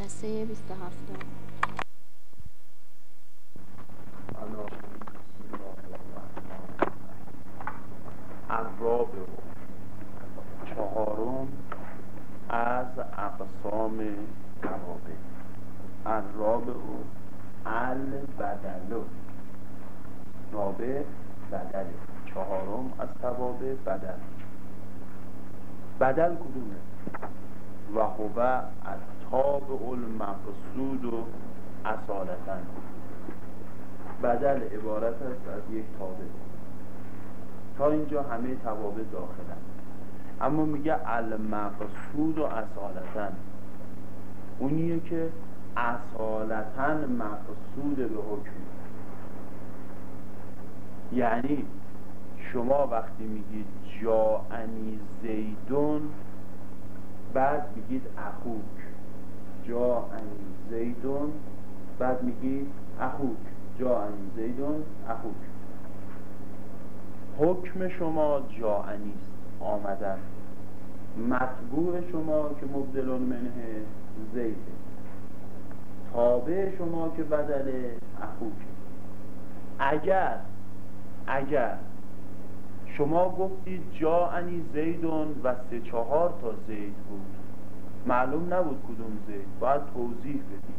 نسه 27 الرابع چهارم از اقسام توابع الرابع البدل رابع بدل. چهارم از توابع بدل. بدل کدومه؟ و هو التابع المقصود و اصالتا. بدل عبارت است از یک تابع. تا اینجا همه توابع داخلن. اما میگه المقصود و اصالتا. اونیه که اصالتا مقصود به حکم. یعنی شما وقتی میگید جاعنی زیدون بعد میگید اخوک جاعنی زیدون بعد میگید اخوک. جاعنی زیدون اخوک. حکم شما جاعنی است. آمدن مطبوع شما که مبدل منه زیده تابع شما که بدل اخوک. اگر اگر شما گفتید جاعنی زیدون و سه چهار تا زید بود. معلوم نبود کدوم زید. باید توضیح بدید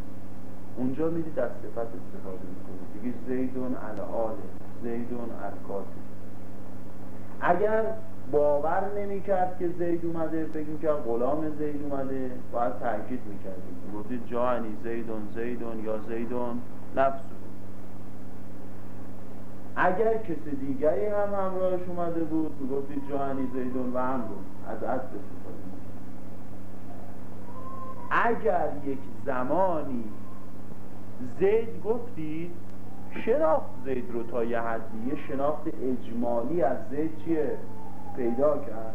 اونجا می‌دید از صفت استفاده می‌کنید. دیگه زیدون العاله زیدون الکاتب اگر باور نمی‌کرد که زید اومده فکر می‌کرد غلام زید اومده باید تاکید می‌کردیم گفتید جاعنی زیدون زیدون یا زیدون نفس اگر کسی دیگری هم همراهش اومده بود می‌گفتید جاعنی زیدون و هم بود از عدد استفاده. اگر یک زمانی زید گفتید شناخت زید رو تا یه حدی شناخت اجمالی از زید چیه؟ پیدا کرد.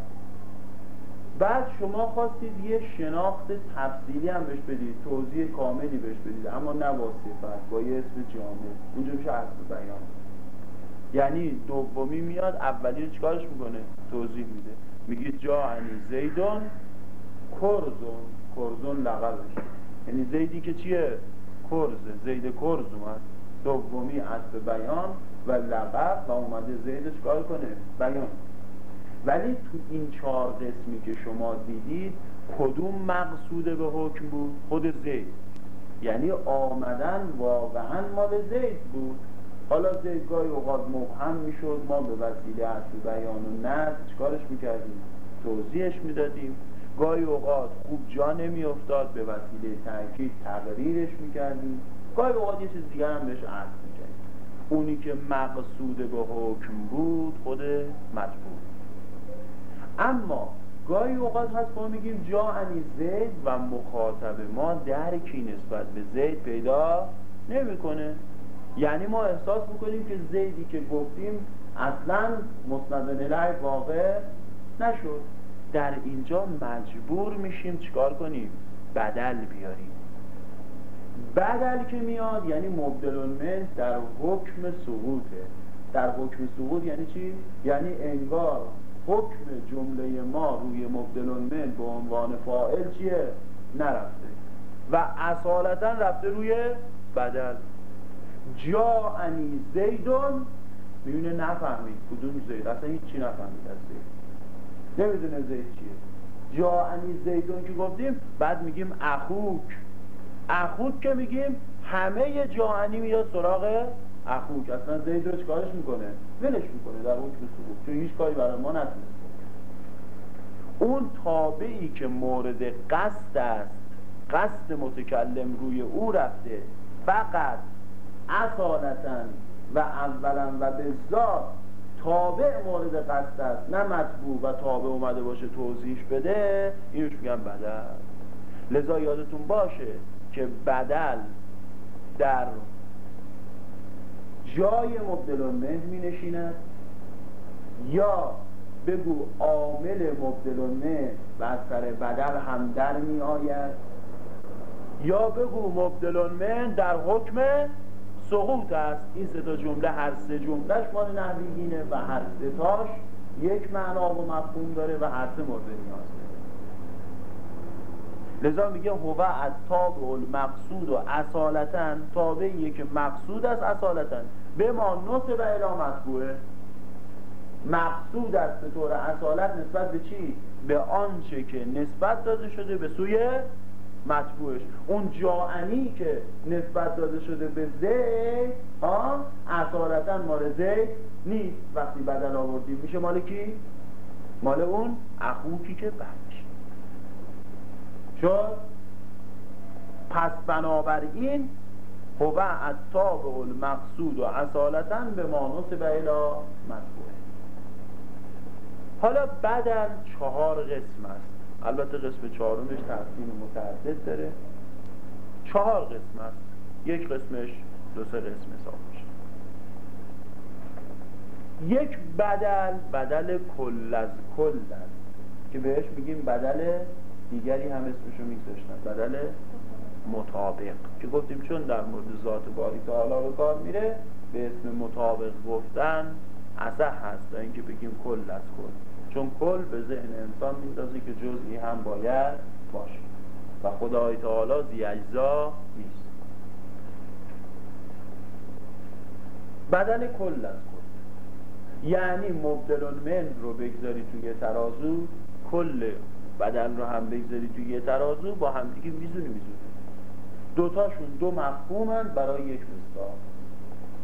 بعد شما خواستید یه شناخت تفصیلی هم بهش بدید توضیح کاملی بهش بدید اما نه با صفت با یه اسم جامع. اونجا میشه عرض بیان. یعنی دومی میاد اولی رو چیکارش می‌کنه؟ توضیح میده. میگید جا زیدون کرزون کرزون لقبش یعنی زیدی که چیه؟ کرزه زید کرز اومد. دومی عطف بیان و لقب و اومده زید چکار کنه. بیان. ولی تو این چهار قسمی که شما دیدید کدوم مقصود به حکم بود؟ خود زید. یعنی آمدن واقعا مال زید بود. حالا زید گاهی اوقات مبهم می‌شد ما به وسیله عطف بیان و نصب چکارش می‌کردیم؟ توضیحش می‌دادیم. گاهی اوقات خوب جا نمیافتاد به وسیله تاکید تقریرش می‌کردیم. گاهی اوقات یه چیز دیگر هم بهش عرض می‌کردیم. اونی که مقصود به حکم بود خود مطبوع اما گاهی اوقات هست ما میگیم جا انی زید و مخاطب ما درکی نسبت به زید پیدا نمی‌کنه. یعنی ما احساس می‌کنیم که زیدی که گفتیم اصلا مسند واقع نشد. در اینجا مجبور میشیم چیکار کنیم؟ بدل بیاریم. بدل که میاد یعنی مبدل من در حکم سقوطه در حکم سقوط یعنی چی؟ یعنی انگار حکم جمله ما روی مبدل من به عنوان فاعل چیه؟ نرفته. و اصالتا رفته روی بدل. جا انی زیدون. میونه نفهمید. کدوم زید؟ اصلا هیچی نفهمید از زید. نمی‌دونه زید چیه. جا انی زیدون که گفتیم بعد میگیم اخوک. اخوک که میگیم همه جاعنی میاد سراغ اخوک. اصلا زید رو چکارش می‌کنه؟ ولش می‌کنه در حکم سقوط. چون هیچ کاری برای ما نتونست اون تابعی که مورد قصد است قصد متکلم روی او رفته فقط اصالتا و اولا و به ذات تابع مورد قصد است. نه مطبوع و تابع اومده باشه توضیح بده اینوش میگن؟ بدل. لذا یادتون باشه که بدل در جای مبدل منه می نشیند یا بگو عامل مبدل منه بر سر بدل هم در می آید یا بگو مبدل من در حکم سقوط است. این سه تا جمله هر سه جملهش مال نحویینه و هر سه تاش یک معنا و مفهوم داره و هر سه مورد نیاز لذا میگه هو از تاب المقصود و اصالتا تابعیه که مقصود است اصالتا. به ما نصب الی مطبوعه مقصود است به طور اصالت نسبت به چی؟ به آنچه که نسبت داده شده به سوی مطبوعش. اون جاعنی که نسبت داده شده به زید ها اصالتا مال زید نیست. وقتی بدل آوردیم میشه مال کی؟ مال اون اخوکی که بعدش. شد؟ پس بنابراین هو اتاب المقصود و اصالتا به مانوس به الا مطبوعه. حالا بدل چهار قسم است. البته قسم چهارمش تقسیم متعدد داره. چهار قسم است یک قسمش دو سه قسم حساب میشه. یک بدل بدل کل از کل است. که بهش میگیم بدل دیگری هم اسمشو میگذاشتن بدل مطابق. که گفتیم چون در مورد ذات باری تعالی به کار میره به اسم مطابق گفتن اصح هست. اینکه بگیم کل از کل. چون کل به ذهن انسان میندازه که جزئی هم باید باشه. و خدای تعالی زی اجزا نیست. بدن کل از کل. یعنی مبدل من رو بگذاری توی ترازو کل بدن رو هم بگذاری توی یه ترازو با هم دیگه میزونی میزونی. دوتاشون دو مفهومن برای یک مصداق.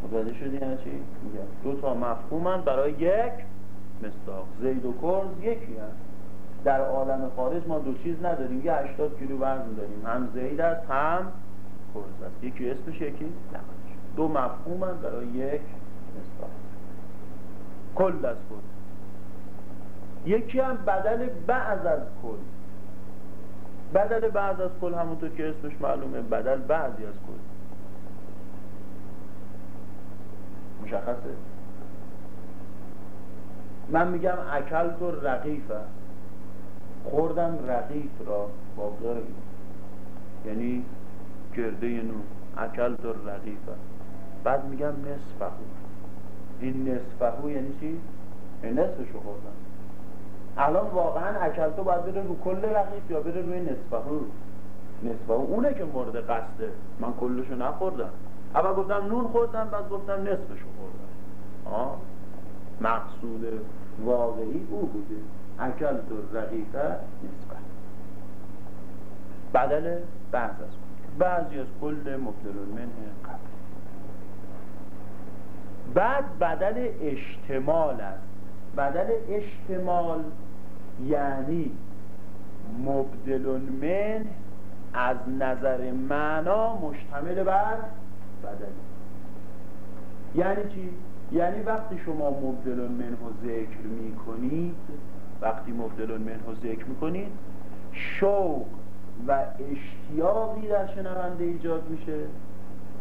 متوجه شدی یعنی چی؟ میگم. دو تا مفهومن برای یک مصداق. زید و کرز یکی هست. در عالم خارج ما دو چیز نداریم. یه 80 کیلو وزن داریم. هم زید است هم کرز است. یکی اسمش یکی؟ دو مفهومن برای یک مصداق. کل از کل. یکی هم بدل بعض از کل. بدل بعض از کل همونطور که اسمش معلومه بدل بعضی از کل. مشخصه؟ من میگم اکل تو رقیفه. خوردم رقیف را بابدار یعنی گرده نون اکل تو رقیفه. بعد میگم نصفهو. این نصفهو یعنی چی؟ نصفشو خوردم الان واقعا اکلتو باید بره رو کل رقیف یا بره روی نصفهو؟ نصفهو اونه که مورد قصده. من کلشو نخوردم. اول گفتم نون خوردم بعد گفتم نصفشو خوردم. آه؟ مقصود واقعی او بوده. اکل تو رقیقه نسبت. بدل بعض از بعضی از کل مبدل من قبل. بعد بدل اشتمال است. بدل اشتمال یعنی مبدل من از نظر معنا مشتمل بر بدل. یعنی چی؟ یعنی وقتی شما مبدل منه ذکر می کنید وقتی مبدل منه ذکر می کنید شوق و اشتیاقی در شنونده ایجاد میشه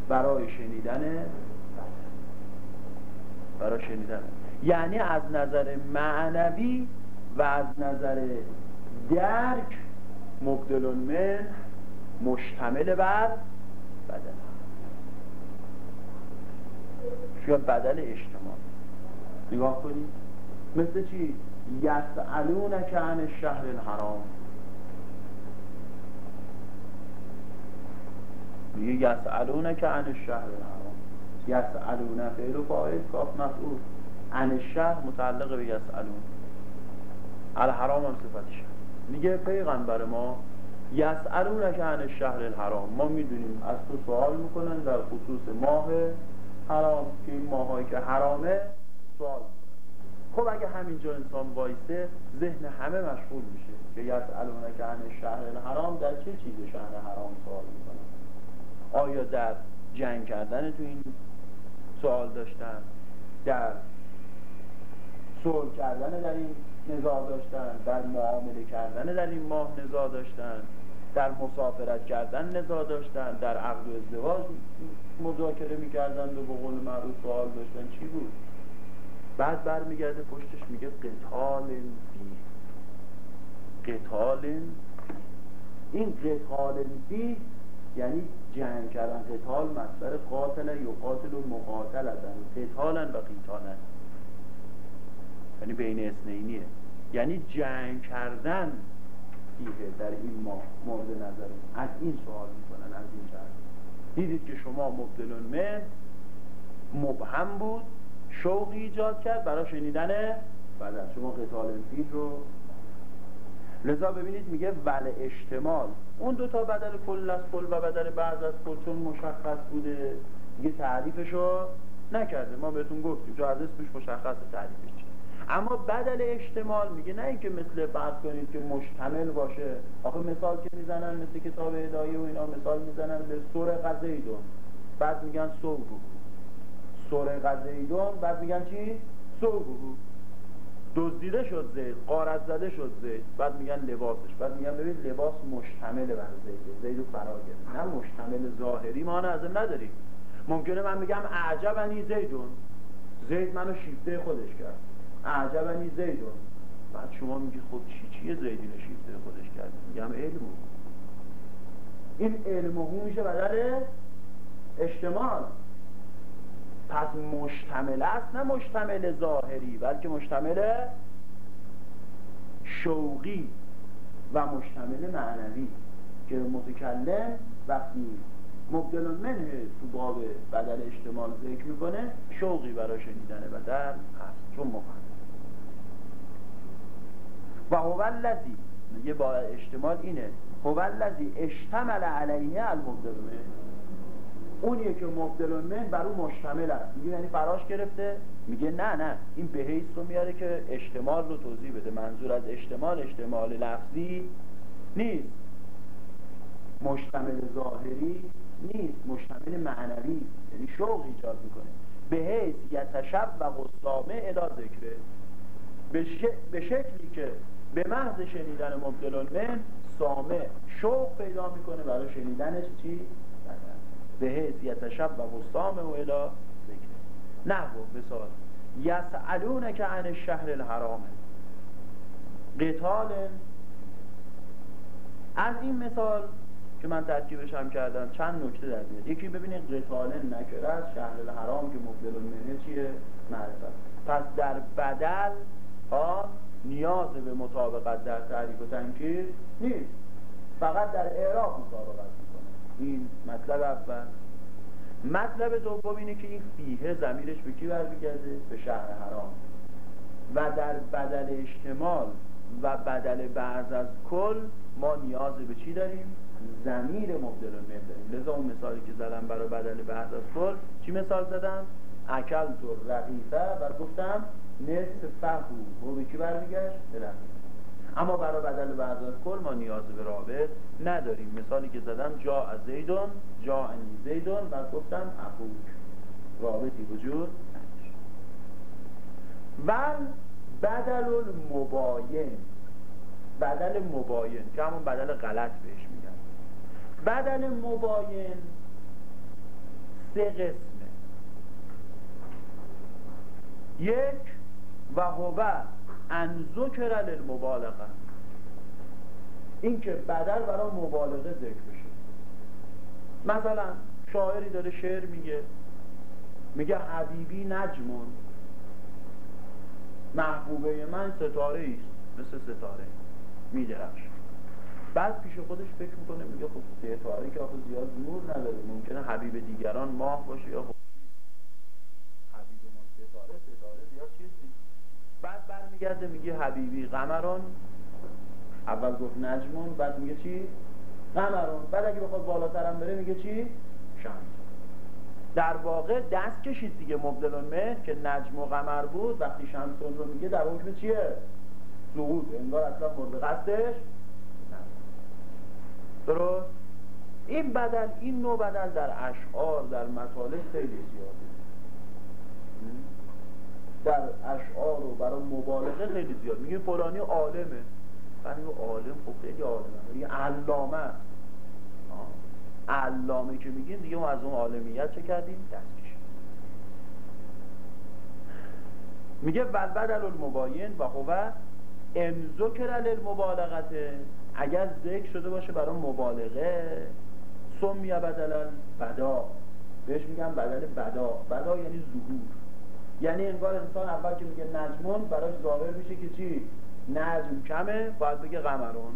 برای شنیدن برای شنیدن. یعنی از نظر معنوی و از نظر درک مبدل من مشتمل بر بدن. یا بدل اجتماع. نگاه کنید مثل چی؟ یسعلون که عن شهر الحرام. میگه یسعلون که عن شهر الحرام. یسعلون فعل و فاعل کاف مفعول. عن شهر متعلق به یسعلون الحرام هم صفتش میگه پیغمبر ما یسعلون که عن شهر الحرام. ما می‌دونیم از تو سوال می‌کنن در خصوص ماه حرام که این ماهایی که حرامه سوال خب اگه همینجا انسان وایسه ذهن همه مشغول میشه که یسالونک عن شهر حرام در چه چیز شهر حرام سوال می‌کنن آیا در جنگ کردن تو این سوال داشتن در صلح کردن در این نزاع داشتن در معامله کردن در این ماه نزاع داشتن؟ در مسافرت کردن نزاع داشتن در عقد و ازدواج مذاکره می‌کردن و به قول معروف سوال داشتن چی بود؟ بعد برمیگرده پشتش میگه قتال بی. قتال این قتال بی یعنی جنگ کردن. قتال مصدر قاتل یا قاتل و مقاتل ازن قتالا و قیتالا یعنی بین اسنینیه. یعنی جنگ کردن. فیه در این ما مورد نظر. از این سوال می‌کنن از این جهت. دیدید که شما مبدلون من مبهم بود شوقی ایجاد کرد برای شنیدن بدل شما قتال فیل رو لذا ببینید میگه ول اشتمال اون دو تا بدل کل از کل و بدل بعض از کل چون مشخص بوده دیگه تعریفشو نکرده. ما بهتون گفتیم جو از اسمش مشخص تعریفش اما بدل احتمال میگه نه اینکه مثل فرض کنید که مشتمل باشه. آخه مثال که می‌زنن مثل کتاب هدایه و اینا مثال می‌زنن به سور قزیدون بعد میگن سور سور قزیدون بعد میگن چی؟ سور دزدیده شد زید قارت زده شد زید. بعد میگن لباسش. بعد میگن ببین لباس مشتمل بر زید. زید فرا نه مشتمل ظاهری ما ازم نداریم. ممکنه من میگم اعجبنی زیدون. زید منو شیفته خودش کرد. اعجبنی زیدون بعد شما میگی خب چی چیه زیدی شیفته خودش کرد؟ میگم علمو این علم هو میشه بدل اجتماع. پس مشتمل است نه مشتمل ظاهری بلکه مشتمل شوقی و مشتمل معنوی. که متکلم وقتی مبدل منه تو باب بدل اجتمال ذکر می‌کنه شوقی برای شنیدن بدل هست. چون مفهم و هو الذی یه با اجتمال اینه. هو الذی اشتمل علیه المبدل اونیه که مبدل بر اون مشتمل است. میگه یعنی فراش گرفته. میگه نه نه. این به حیث رو میاره که اجتمال رو توضیح بده. منظور از اجتمال اجتمال لفظی نیست. مشتمل ظاهری نیست. مشتمل معنوی. یعنی شوق ایجاد می‌کنه. به حیث یتشب و غصامه الا ذکره به, شکلی که به محض شنیدن مبدل من سامه شوق پیدا می‌کنه برای شنیدنش چی؟ به حیث شب و غصامه و الا ذکره. نحو مثال یسعلون که عن شهر الحرامه قتال. از این مثال که من ترکیبش هم کردم چند نکته در میاد. یکی ببینید قتال نکره از شهر الحرام که مبدل المنه چیه؟ معرفت. پس در بدل ها نیاز به مطابقت در تعریف و تنکیر نیست. فقط در اعراب مطابقت می‌کنه. این مطلب اول. مطلب دوم اینه که این فیه زمیرش به کی برمیگرده؟ به شهر حرام. و در بدل اجتمال و بدل بعض از کل ما نیاز به چی داریم؟ زمیر مبدل داریم لذا اون مثالی که زدم برای بدل بعض از کل چی مثال زدم؟ اکل تو رقیفه و گفتم نصف فهو به کی برمیگشت؟ اما برای بدل بعض از کل ما نیاز به رابط نداریم. مثالی که زدم جا از زیدون جا انی زیدون و گفتم اخوک رابطی وجود و بدل المباین بدل مباین که همون بدل غلط بهش میگن. بدل مباین سه قسمه یک و هو ان ذکر للمبالغه. این که بدل برای مبالغه ذکر بشه. مثلا شاعری داره شعر میگه میگه حبیبی نجمون محبوبه من ستاره است مثل ستاره میدرخش. بعد پیش خودش فکر می‌کنه میگه خب ستاره که آخه زیاد نور نداره ممکنه حبیب دیگران ماه باشه یا خب حبیب ما ستاره ستاره زیاد چیز نیست بعد برمیگرده میگه حبیبی قمران اول گفت نجمون بعد میگه چی؟ قمرون بعد اگه بخواد بالاترم بره میگه چی؟ شمس در واقع دست کشید دیگه مبدلون مه که نجم و قمر بود وقتی شمسون رو میگه در حکم چیه؟ سقوط انگار اصلا مورد قصدش درست؟ این بدل این نوع بدل در اشعار در مطالب خیلی زیاده در اشعار و برای مبالغه خیلی زیاد. میگه فلانی عالمه. بعد عالم خب خیلی عالمه. میگه علامه. علامه که میگیم دیگه ما از اون عالمیت چه کردیم؟ دست میگه ول بدل المباین و هو ان ذکر للمبالغت. اگر ذکر شده باشه برای مبالغه. سمی بدل بدا. بهش میگن بدل بدا. بدا یعنی ظهور. یعنی انگار انسان اول که میگه نجمون براش ظاهر میشه که چی؟ نجم کمه باید بگه قمرون.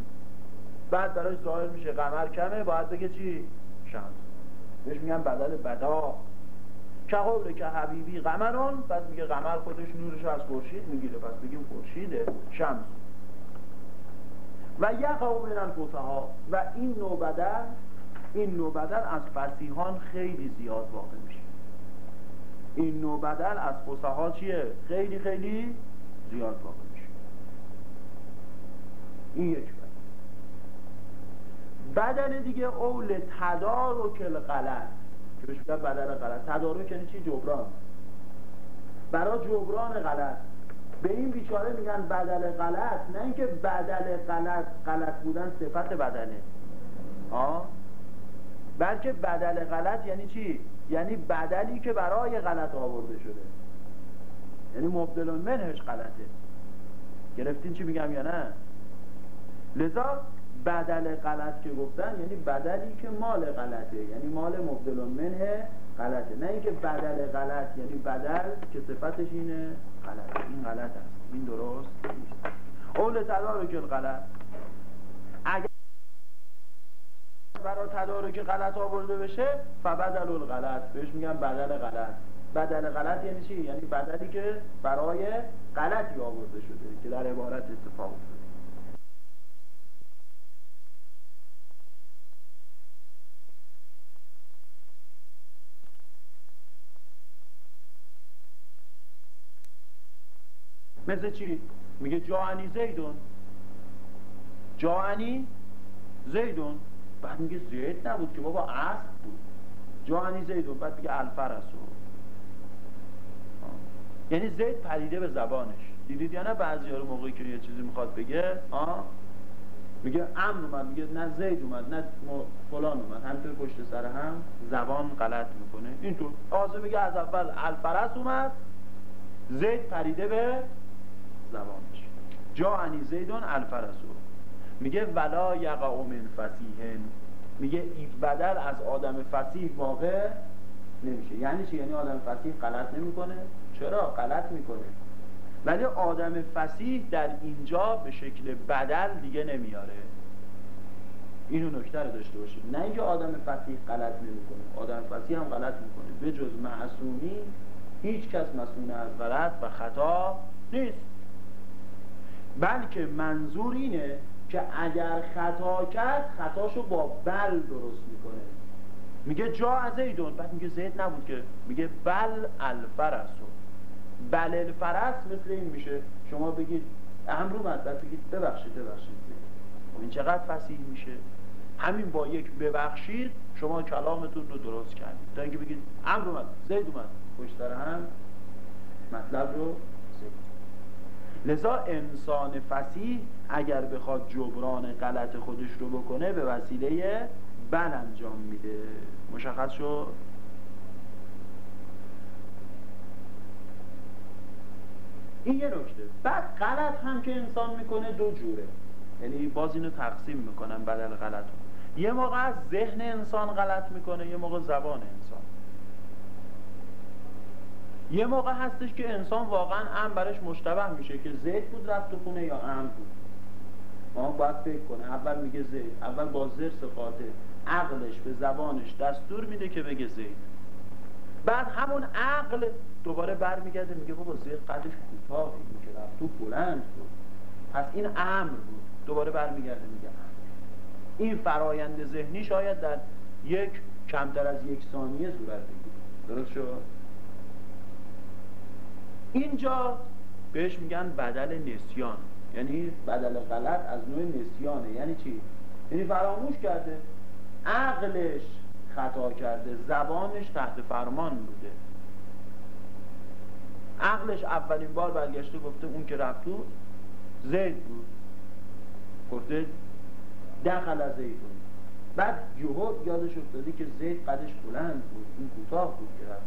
بعد براش ظاهر میشه قمر کمه باید بگه چی؟ شمس. بهش میگن بدل بدا. که قول که حبیبی قمران بعد میگه قمر خودش نورش از خورشید می‌گیره پس بگیم خورشیده. شمس. و یقع من الفصحا و این نوع بدل این نوع بدل از فسیحان خیلی زیاد واقع میشه. این نوع بدل از فصحا چیه؟ خیلی خیلی زیاد واقع میشه. این یک بدل بدل دیگه اول تدارک الغلط که بهش بدل غلط تدارک یعنی چی؟ جبران. برای جبران غلط. به این بیچاره میگن بدل غلط نه اینکه بدل غلط غلط بودن صفت بدله آه؟ بلکه بدل غلط یعنی چی؟ یعنی بدلی که برای غلط آورده شده. یعنی مبدل منهش غلطه. گرفتین چی میگم یا نه؟ لذا بدل غلط که گفتن یعنی بدلی که مال غلطه. یعنی مال مبدل منه غلطه. نه اینکه بدل غلط یعنی بدل که صفتش اینه غلط. این غلط است. این درست نیست. اول تدارک غلط اگر برای تدارک غلط آورده بشه فبدل الغلط. بهش میگن بدل غلط. بدل غلط یعنی چی؟ یعنی بدلی که برای غلطی آورده شده که در عبارت اتفاق افتاده. مثل چی؟ میگه جاعنی زیدون. جاعنی زیدون. بعد میگه زید نبود که بابا اسب بود. جاعنی زیدون بعد میگه الفرسو یعنی زید پریده به زبانش. دیدید یا نه بعضی رو موقعی که یه چیزی می‌خواد بگه؟ آه میگه امر اومد میگه نه زید اومد نه فلان اومد. همینطور پشت سر هم زبان غلط می‌کنه. اینطور. آزه میگه از اول الفرس اومد زید پریده به زبانش. جا انی زیدون الفرسو میگه ولا یقع من فسیحن. میگه بدل از آدم فسیح واقع نمیشه. یعنی چی؟ یعنی آدم فسیح غلط نمی‌کنه؟ چرا؟ غلط می‌کنه. ولی آدم فسیح در اینجا به شکل بدل دیگه نمیاره. اینو نکته رو داشته باشید. نه اینکه آدم فسیح غلط نمی‌کنه. آدم فسیح هم غلط می‌کنه. به جز معصومی هیچ کس مسئول از غلط و خطا نیست. بلکه منظور اینه که اگر خطا کرد خطاشو با بل درست می‌کنه. میگه جا از زیدون بعد میگه زید نبود که. میگه بل الفرسو بل الفرس مثل این میشه. شما بگید امر اومد بعد بگید ببخشید ببخشید. زید خب این چقدر فسیح میشه؟ همین با یک ببخشید شما کلامتون رو درست کردید. تا اینکه بگید امر اومد زید اومد. پشت هم مطلب رو لذا انسان فسیح اگر بخواد جبران غلط خودش رو بکنه به وسیله بل انجام میده. مشخص شد؟ این یه نکته بعد غلط هم که انسان می‌کنه دو جوره. یعنی باز اینو تقسیم می‌کنن بدل غلط یه موقع از ذهن انسان غلط می‌کنه یه موقع زبان انسان. یه موقع هستش که انسان واقعا ام برش مشتبه میشه که زید بود رفت تو خونه یا ام بود. ما باید فکر کنه. اول میگه زید. اول با زرس قاطع. عقلش به زبانش دستور میده که بگه زید. بعد همون عقل دوباره برمیگرده میگه بابا زید قدش کوتاه این که رفت تو بلند بود. پس این امر بود. دوباره برمیگرده میگه این فرایند ذهنی شاید در یک کمتر از یک ثانیه صورت بگیره. درست شد؟ اینجا بهش میگن بدل نسیان. یعنی بدل غلط از نوع نسیانه. یعنی چی؟ یعنی فراموش کرده. عقلش خطا کرده. زبانش تحت فرمان بوده. عقلش اولین بار برگشته گفته اون که رفت تو زید بود. گفته دخل از زید بود. بعد یهو یادش افتاده که زید قدش بلند بود. این کوتاه بود که رفت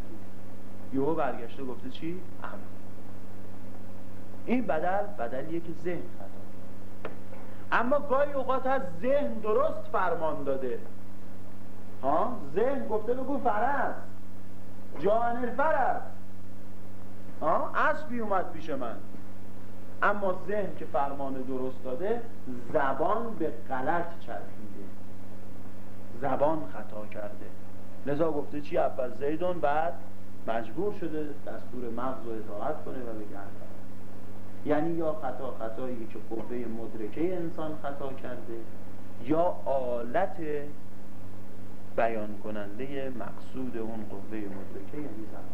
یهو برگشته گفته چی؟ امر این بدل بدلیه که ذهن خطا اما گاهی اوقات از ذهن درست فرمان داده. ها؟ ذهن گفته بگو فرس جان الفرس ها؟ اسبی اومد پیش من. اما ذهن که فرمان درست داده زبان به غلط چرخیده. زبان خطا کرده. لذا گفته چی؟ اول زیدون بعد مجبور شده دستور مغز رو اطاعت کنه و بگه یعنی یا خطا خطایی که قوه مدرکه انسان خطا کرده یا آلت بیان کننده مقصود اون قوه مدرکه یعنی زمان.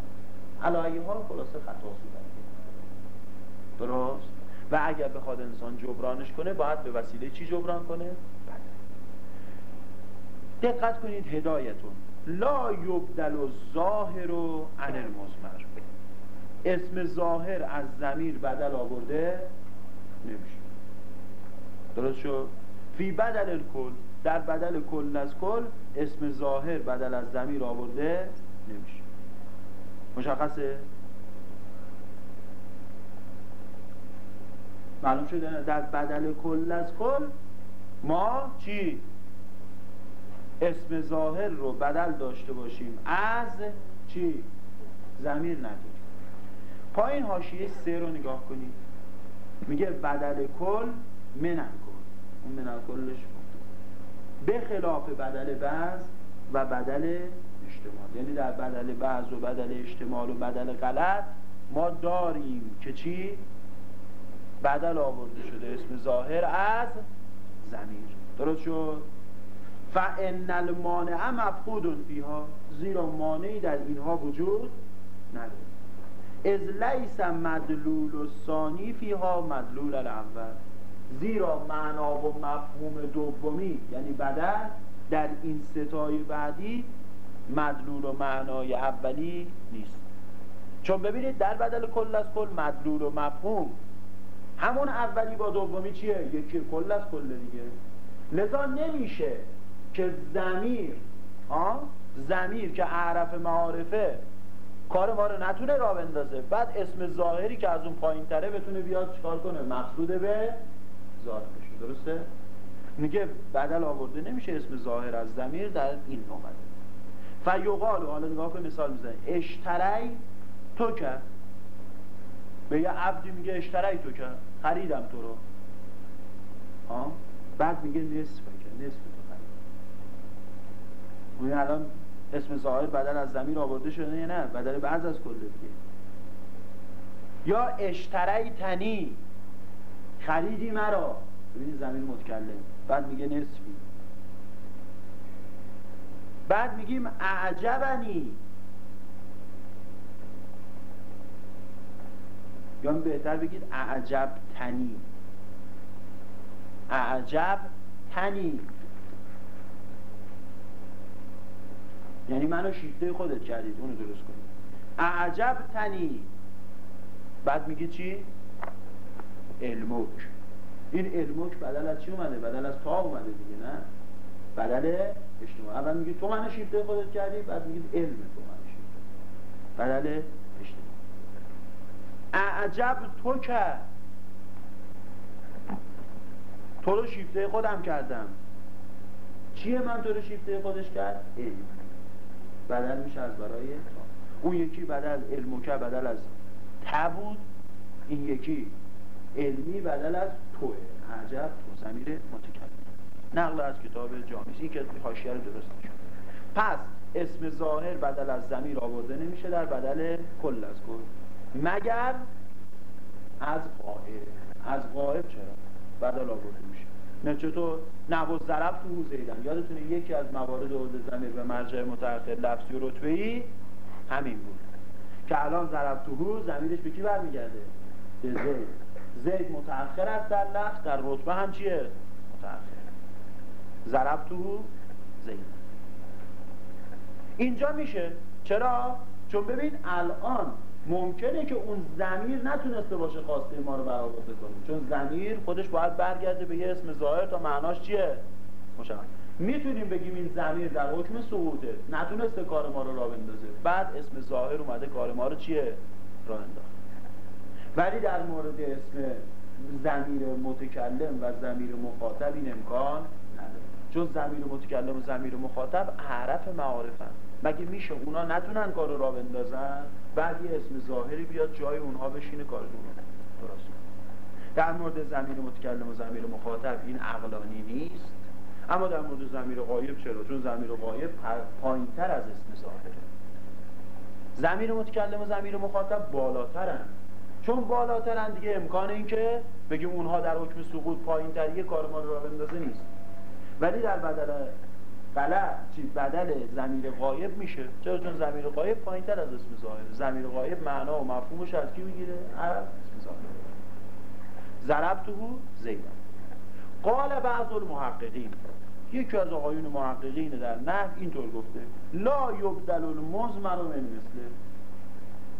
علایه ها خلاصه خطا صورت درست؟ و اگر بخواد انسان جبرانش کنه باید به وسیله چی جبران کنه؟ بله. دقت کنید هدایتون. لا یبدل و ظاهر و عن المزمر اسم ظاهر از زمیر بدل آورده نمیشه. درست شد؟ فی بدل الکل در بدل کل از کل اسم ظاهر بدل از زمیر آورده نمیشه. مشخصه؟ معلوم شده؟ در بدل کل از کل ما چی؟ اسم ظاهر رو بدل داشته باشیم از چی؟ زمیر نداریم. پایین حاشیه سه رو نگاه کنید میگه بدل کل منن کل اون منن کلش به خلاف بدل بعض و بدل اجتماع. یعنی در بدل بعض و بدل اجتماع و بدل غلط ما داریم که چی؟ بدل آورده شده. اسم ظاهر از زمیر درست شد؟ فان المانع مفقود فیها زیرا مانعی در اینها وجود نداره. از لیس مدلول و ثانی فیها مدلول الاول. زیرا معنا و مفهوم دومی یعنی بدل در این ستای بعدی مدلول و معنای اولی نیست. چون ببینید در بدل کل از کل مدلول و مفهوم همون اولی با دومی چیه؟ یکی کل از کل دیگه. لذا نمیشه که زمیر زمیر که اعرف معارفه کار ما رو نتونه را بندازه. بعد اسم ظاهری که از اون پایین تره بتونه بیاد چکار کنه؟ مقصود به ظاهر بشه. درسته؟ میگه بدل آورده نمیشه اسم ظاهر از زمیر در این نومده فیقال حالا نگاه کن مثال می‌زنه. اشتری تو کرد به یه عبدی میگه اشتری تو کرد خریدم تو رو. ها بعد میگه نصف کرد نصف تو خرید. الان اسم ظاهر بدل از زمین آورده شده نه؟ بدل بعض از کل دیگه. یا اشتری تنی. خریدی مرا. ببینید زمین متکلم. بعد میگه نصفی. بعد میگیم اعجبنی. یا بهتر بگید اعجب تنی اعجب تنی یعنی منو شیفته خودت کردید اونو درست کنید اعجب تنی بعد میگه چی؟ علمک این علمک بدل از چی اومده؟ بدل از تا اومده دیگه نه؟ بدل اجتماع. اول میگه تو منو شیفته خودت کردی بعد میگه علم تو منو شیفته بدل اجتماع. اعجب تو کرد تو رو شیفته خودم کردم. چیه من تو رو شیفته خودش کرد؟ علم. بدل میشه از برای اون یکی بدل علموکه بدل از تا بود این یکی علمی بدل از توه. عجب تو زمیر متکلم. نقل از کتاب جامعی که حاشیه رو درست نشد پس اسم ظاهر بدل از زمیر آورده نمیشه در بدل کل از کل. مگر از قائب از قائب چرا؟ بدل آورده میشه. نه چطور؟ نحو ضرب تو زیدن یادتونه یکی از موارد عود زمیر به مرجع متأخر لفظی و رتبه‌ای همین بود. که الان ضرب تو زمیرش به کی برمیگرده؟ به زید. زید متأخر است در لفظ در رتبه هم چیه؟ متأخر. ضرب تو زید. اینجا میشه. چرا؟ چون ببین الان ممکنه که اون زمیر نتونسته باشه خواسته ما رو برآورده کنه. چون زمیر خودش باید برگرده به یه اسم ظاهر تا معناش چیه؟ مشخص. می‌تونیم بگیم این زمیر در حکم سقوطه نتونسته کار ما رو را بندازه. بعد اسم ظاهر اومده کار ما رو چیه؟ را انداخت ولی در مورد اسم زمیر متکلم و زمیر مخاطب این امکان نداره. چون زمیر متکلم و زمیر مخاطب حرف معارفن. مگه میشه اونا نتونن کارو را بندازن؟ بعد یه اسم ظاهری بیاد جای اونها بشینه کارشون درست. در مورد زمیر متکلم و زمیر مخاطب این عقلانی نیست. اما در مورد زمیر غایب چرا؟ چون زمیر غایب پایین تر از اسم ظاهره. زمیر متکلم و زمیر مخاطب بالاترن. چون بالاترن دیگه امکان این که بگیم اونها در حکم سقوط پایین تر کار ما رو را بندازه نیست. ولی در بدل غلط چی؟ بدل زمیر غایب میشه. چرا؟ چون زمیر غایب پایین تر از اسم ظاهر زمیر غایب معنا و مفهومش از کی می‌گیره؟ از اسم ظاهر ضربته زیدن قال بعض المحققین. یکی از آقایون محققین در نه اینطور گفته لا یبدل المزمر من مثله.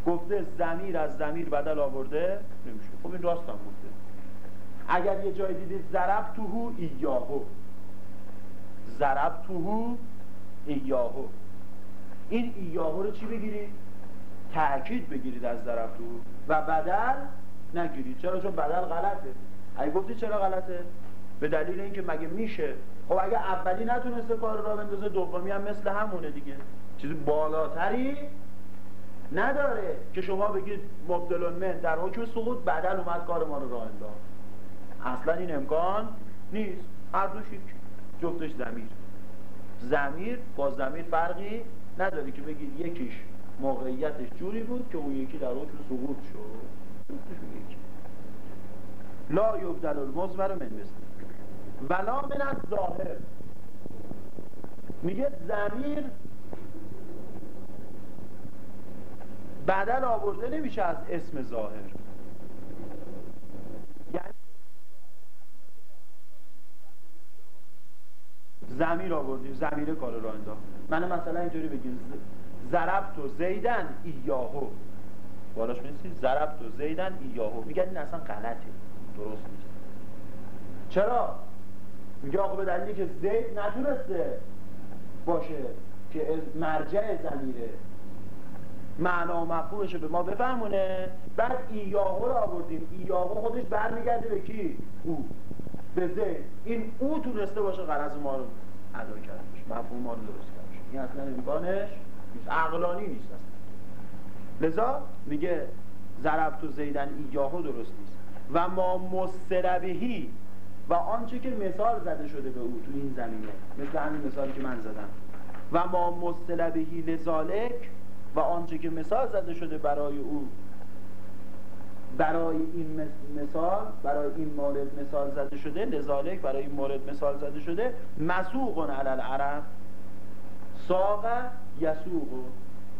گفته زمیر از زمیر بدل آورده نمیشه. خب این راست هم گفته. اگر یه جای دیدید ضرب توهو ایاهو. ضرب توهو ایاهو. این ایاهو رو چی بگیرید؟ تأکید بگیرید از ضرب توهو و بدل نگیرید. چرا؟ چون بدل غلطه. اگه گفتی چرا غلطه؟ به دلیل اینکه مگه میشه؟ خب اگه اولی نتونسته کار را بندازه دومی هم مثل همونه دیگه. چیزی بالاتری نداره که شما بگید مبدل من در حکم سقوط بدل اومد کار ما رو راه انداخت. اصلا این امکان نیست. هر دوش جفتش زمیر زمیر با زمیر فرقی نداره که بگید یکیش موقعیتش جوری بود که اون یکی در حکم سقوط شد. لا یبدل المزمر من مثل. ولا من از ظاهر میگه زمیر بدل آورده نمیشه از اسم ظاهر یعنی زمیر آوردیم زمیر کار را انداخت. من مثلا اینطوری بگیم ضربت و زیدن ایاهو. بالاش میسی ضربت و زیدن ایاهو. میگن این اصلا غلطه. درست نیست چرا؟ میگه آقا به دلیلی که زید نتونسته باشه که مرجع زمیره. معنا و مفهومش به ما بفهمونه. بعد ایاهو رو آوردیم. ایاهو خودش برمیگرده به کی؟ او. به زید این او تونسته باشه غرض ما رو ادا کردش مفهوم ما رو درست کردش این اصلا امکانش نیست. عقلانی نیست اصلا. لذا میگه ضربت و زیدن ایاهو درست نیست. و ما مستربهی و آنچه که مثال زده شده به او تو این زمینه مثل همین مثالی که من زدم. و ما مستلبهی لذالک و آنچه که مثال زده شده برای او برای این مثال برای این مورد مثال زده شده لذالک برای این مورد مثال زده شده مسوق علل عرب ساق یسوق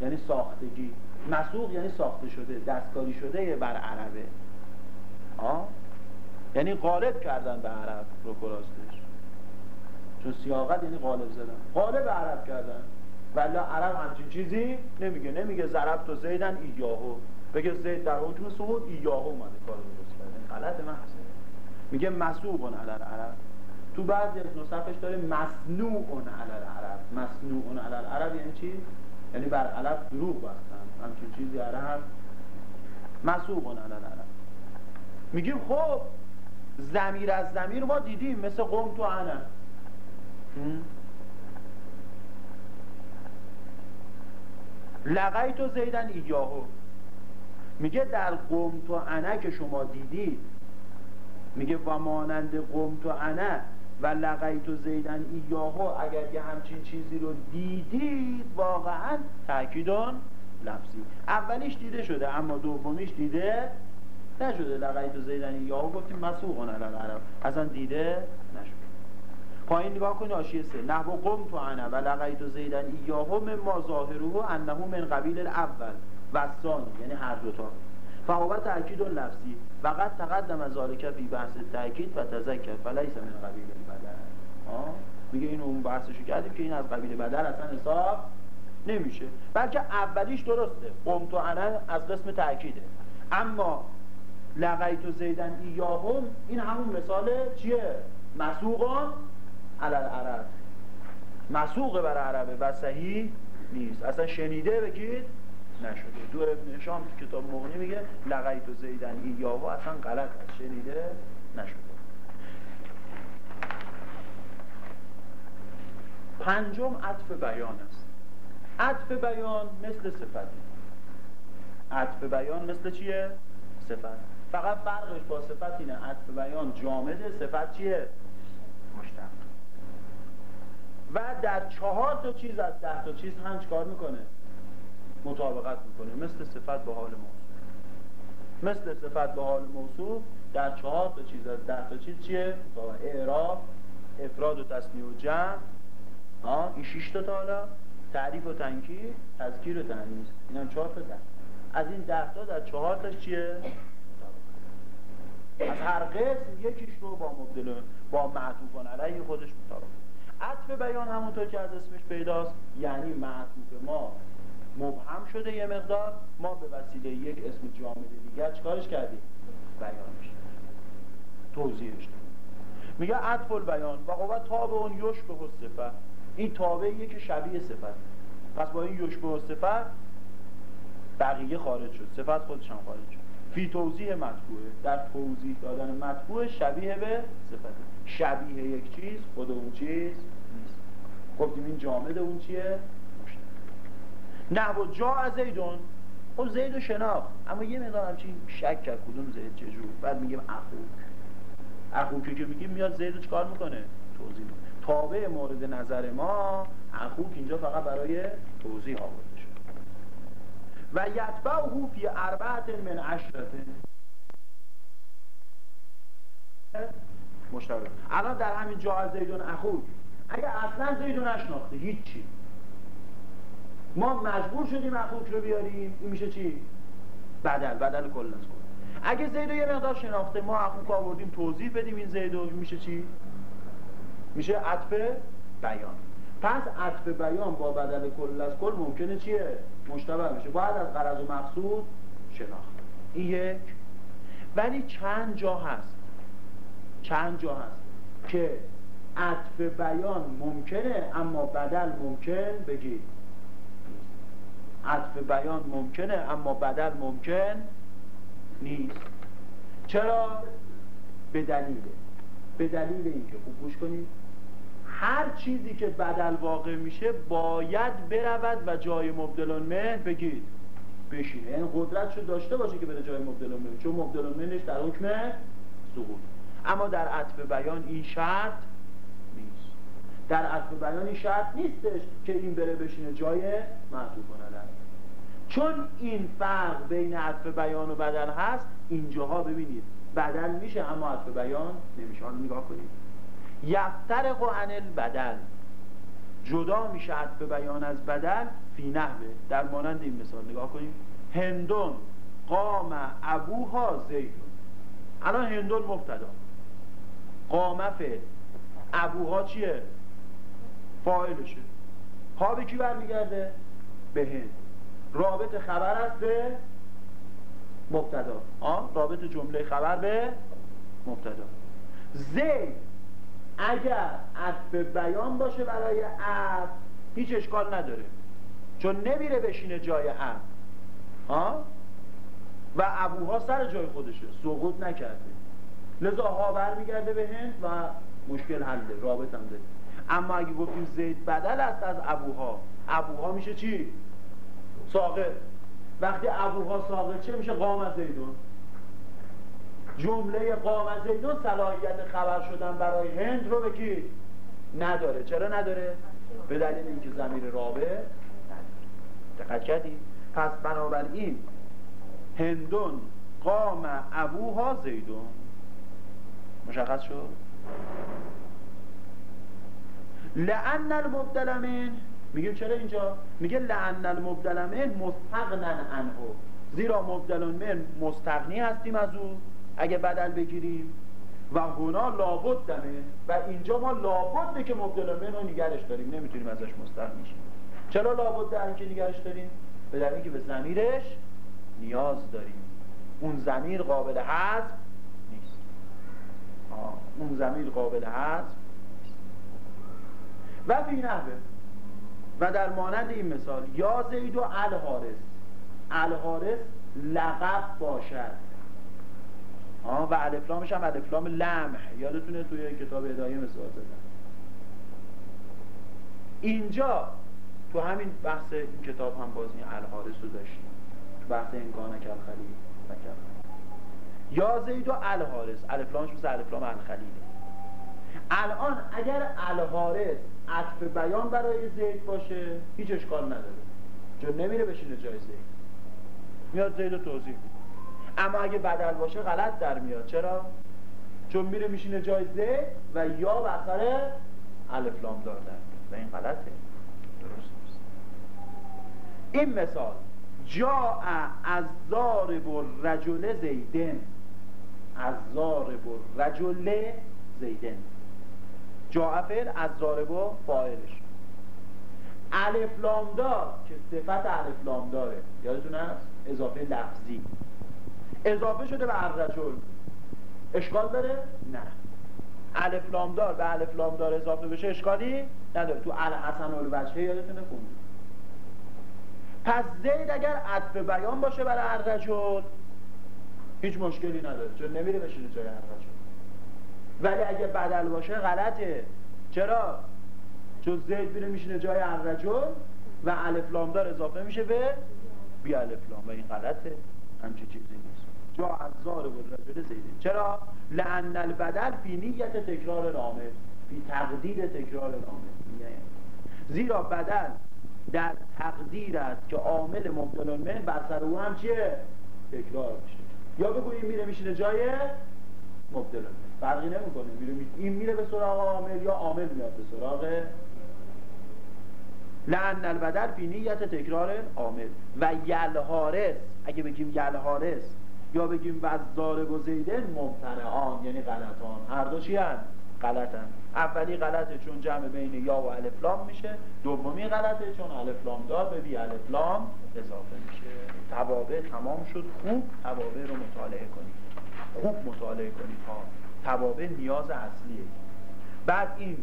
یعنی ساختگی. مسوق یعنی ساخته شده دستکاری شده بر عربه. آه؟ یعنی غالب کردن به عرب رو کراستش چون سیاقت یعنی غالب زدن. غالب عرب کردن. ولی عرب همچین چیزی نمیگه. نمیگه ضرب تو زیدن ایاهو. بگه زید در حکم سقوط ایاهو اومده کار درست کردن غلط محضه. میگه مسوق علل عرب تو بعضی از نسخش داره مصنوع علل عرب مصنوع علل عرب یعنی چی؟ یعنی بر عرب دروغ بستن. همچین چیزی عرب. مسوق علل عرب میگیم خب زمیر از زمیر ما دیدیم مثل قوم تو انا لقیت و زیدن ایاهو. میگه در قوم تو انا که شما دیدید میگه و مانند قوم تو انا و لقیت و زیدن ایاهو اگر یه همچین چیزی رو دیدید واقعا تاکیدون لفظی. اولیش دیده شده اما دومیش دیده نشده. لقیت و زیدن یا گفتیم مسوقون علال عرب اصلا دیده نشده. پایین نگاه کنی آشیه سه. نحو قم تو انا و لقیت و زیدن ایاهو ما ظاهره انه من قبیل الاول. و ثانی یعنی هر دوتا فهو تأکید لفظی. و قد تقدم از ذالک فی بحث تأکید و تذکر. فلیس من قبیل بدل میگه این اون بحثشو کردیم که این از قبیل بدل اصلا حساب نمیشه. بلکه اولیش درسته. قم تو انا از قسم تأکیده. اما لقیت و زیدن ایاهم این همون مثال چیه؟ مسوقان علال عرب مسوق بر عربه و صحیح نیست. اصلا شنیده بگید. نشده. دو شام تو کتاب مغنی میگه لقیت و زیدن ایاهو اصلا غلط شنیده؟ نشده. پنجم عطف بیان است. عطف بیان مثل صفته عطف بیان مثل چیه؟ صفت. فقط فرقش با صفت اینه. عطف بیان جامده صفت چیه؟ مشتق. و در چهار تا چیز از ده تا چیز هم چکار می‌کنه. مطابقت می‌کنه. مثل صفت به حال موصوف. مثل صفت به حال موصوف در چهار تا چیز از ده تا چیز چیه؟ اعراب افراد و تصنیع و جمع. این شش تا حالا. تعریف و تنکیر تذکیر و تنیز این هم چهار تا ده. از این ده تا در چهار تاش چیه؟ از هر قسم یکیش رو با مبدل با معطوفان علیه خودش مطابق. عطف بیان همونطور که از اسمش پیداست یعنی معطوف ما. مبهم شده یه مقدار. ما به وسیله یک اسم جامد دیگر چکارش کردیم؟ بیانش. توضیحش میگه عطف البیان و قوت تابع اون یش به صفت این تابعیه که شبیه صفت. پس با این یش به صفت بقیه خارج شد. صفت خودش خارج شد. فی توضیح مطبوعه. در توضیح دادن مطبوع شبیه به صفت. شبیه یک چیز خود اون چیز نیست. گفتیم این جامد اون چیه؟ نه و جا از زیدون. خب زید و شناخت. اما یه مقدار همچین شک کرد کدوم زید چجور بعد میگیم اخوک. اخوکی که میگیم میاد زید چکار می‌کنه؟ توضیح تابع مورد نظر ما اخوک اینجا فقط برای توضیح آورده شد. و یتبعه فی اربعت من عشرته مشتبه الان در همین جا زیدون اخوک. اگه اصلا زیدون نشناخته هیچی. ما مجبور شدیم اخوک رو بیاریم. این میشه چی؟ بدل بدل کل از کل. اگه زیدو یه مقدار شناخته ما اخوک آوردیم توضیح بدیم این زیدو میشه چی؟ میشه عطف بیان. پس عطف بیان با بدل کل از کل ممکنه چیه؟ مشتبه میشه باید از قرض و مقصود شناخت. این یک. ولی چند جا هست؟ چند جا هست که عطف بیان ممکنه اما بدل ممکن؟ بگید. عطف بیان ممکنه اما بدل ممکن نیست. چرا؟ به دلیله به دلیل اینکه خوب گوش کنید. هر چیزی که بدل واقع میشه باید برود و جای مبدلون من بگید. بشینه این یعنی قدرت شو داشته باشه که بره جای مبدلون من چون مبدلون منش در حکم سقوط اما در عطف بیان این شرط نیست. در عطف بیان این شرط نیستش که این بره بشینه جای معطوف چون این فرق بین عطف بیان و بدل هست اینجاها ببینید. بدل میشه اما عطف بیان نمیشه. حالا نگاه کنید. یفترق عن البدل جدا میشه عطف بیان از بدل فی نحوه. در مانند این مثال. نگاه کنید. هندون. قام ابوها زیدون الان هندون مبتدا. قام فعل. ابوها چیه؟ فاعلشه. ها به کی برمیگرده؟ به هند. رابط خبر است به مبتدا. آه رابط جمله خبر به مبتدا. زید اگر عطف بیان باشه برای عطف هیچ اشکال نداره. چون نمیره بشینه جای عطف. ها و ابوها سر جای خودشه. سقوط نکرده. لذا ها برمیگرده به هند و مشکل حله رابط هم داره. اما اگه گفتیم زید بدل است از ابوها ابوها میشه چی؟ ساقط وقتی ابوها ساقط چه میشه قام زیدون جمله قام زیدون صلاحیت خبر شدن برای هند رو بگید نداره چرا نداره؟ به دلیل اینکه زمیر رابه دقت کردی؟ پس بنابراین هندون قام ابوها زیدون مشخص شد؟ لعن المبتلمین میگه چرا اینجا؟ میگه لعن المبدل من مستغنن عنه. زیرا مبدل من مستغنی هستیم از او اگه بدل بگیریم. و هنا لابد دمه و اینجا ما لابد که مبدل من رو نگرش داریم. نمی‌تونیم ازش مستغنی شیم. چرا لابد داریم که نگرش داریم؟ به دلیل که به زمیرش نیاز داریم. اون زمیر قابل حذف نیست. آه. اون زمیر قابل حذف و بی نحوه. و در مانند این مثال یا زید و الحارس الحارس لقب باشد. آه و الفلامش هم الفلام لمح. یادتونه توی کتاب ادایه مثال زدن. اینجا تو همین بحث این کتاب هم باز این الحارس رو داشتیم. تو بحث انگانه کلخلی و یا زید و الحارس الفلامش مثل الفلام الخلیله الان اگر الحارس عطف بیان برای زید باشه هیچ اشکال نداره. چون نمیره بشینه جای زید. میاد زید رو توضیح اما اگه بدل باشه غلط در میاد. چرا؟ چون میره میشینه جای زید و یا بخره الفلام دار در و این غلطه. درست نیست این مثال جا از ضارب رجل زیدن. از ضارب رجل زیدن. جا از ضارب فاعلش. الف دار که صفت الف لام داره. یادتون هست؟ اضافه لفظی. اضافه شده به الرجل. اشکال داره؟ نه. الف لام دار به الف لام دار اضافه بشه اشکالی نداره. تو الحسن الوجهه یادتونه خوندید پس زید اگر عطف بیان باشه برای الرجل هیچ مشکلی نداره. چون نمیره بشینه جای الرجل. ولی اگه بدل باشه غلطه. چرا؟ چون زید میره میشینه جای الرجل و الف لام دار اضافه میشه به بی الف لام. و این غلطه. همچی چیزی نیست. جا از زار و رجل زیده. چرا؟ لعن البدل فی نیت تکرار نامه. فی تقدیر تکرار نامه. زیرا بدل در تقدیر است که عامل مبدل من بر سر او هم چیه؟ تکرار میشه. یا بگوییم میره میشینه جای مبدل من فرقی نمی‌کنه. میره این میره به سراغ عامل یا عامل میاد به سراغ؟ لعن البدل فی نیت تکرار عامل. و یلهارس اگه بگیم یلهارس یا بگیم وزدار و زیدن ممتنعان یعنی غلطان. هر دو چی هن؟ غلطن. اولی غلطه چون جمع بین یا و الفلام میشه. دومی غلطه چون الفلام دار به بی الفلام اضافه میشه. توابع تمام شد. خوب. توابع رو مطالعه کنید. خوب مطالعه کنید. ها توابع نیاز اصلیه بعد این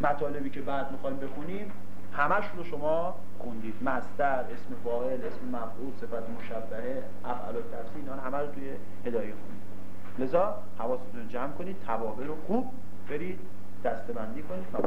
مطالبی که بعد می‌خوایم بخونیم همش رو شما خوندید. مستر اسم فاعل اسم مفعول صفت مشبهه افعال ترسی اینا همه رو توی هدایه خونید لذا حواستون رو جمع کنید توابع رو خوب برید دستبندی کنید و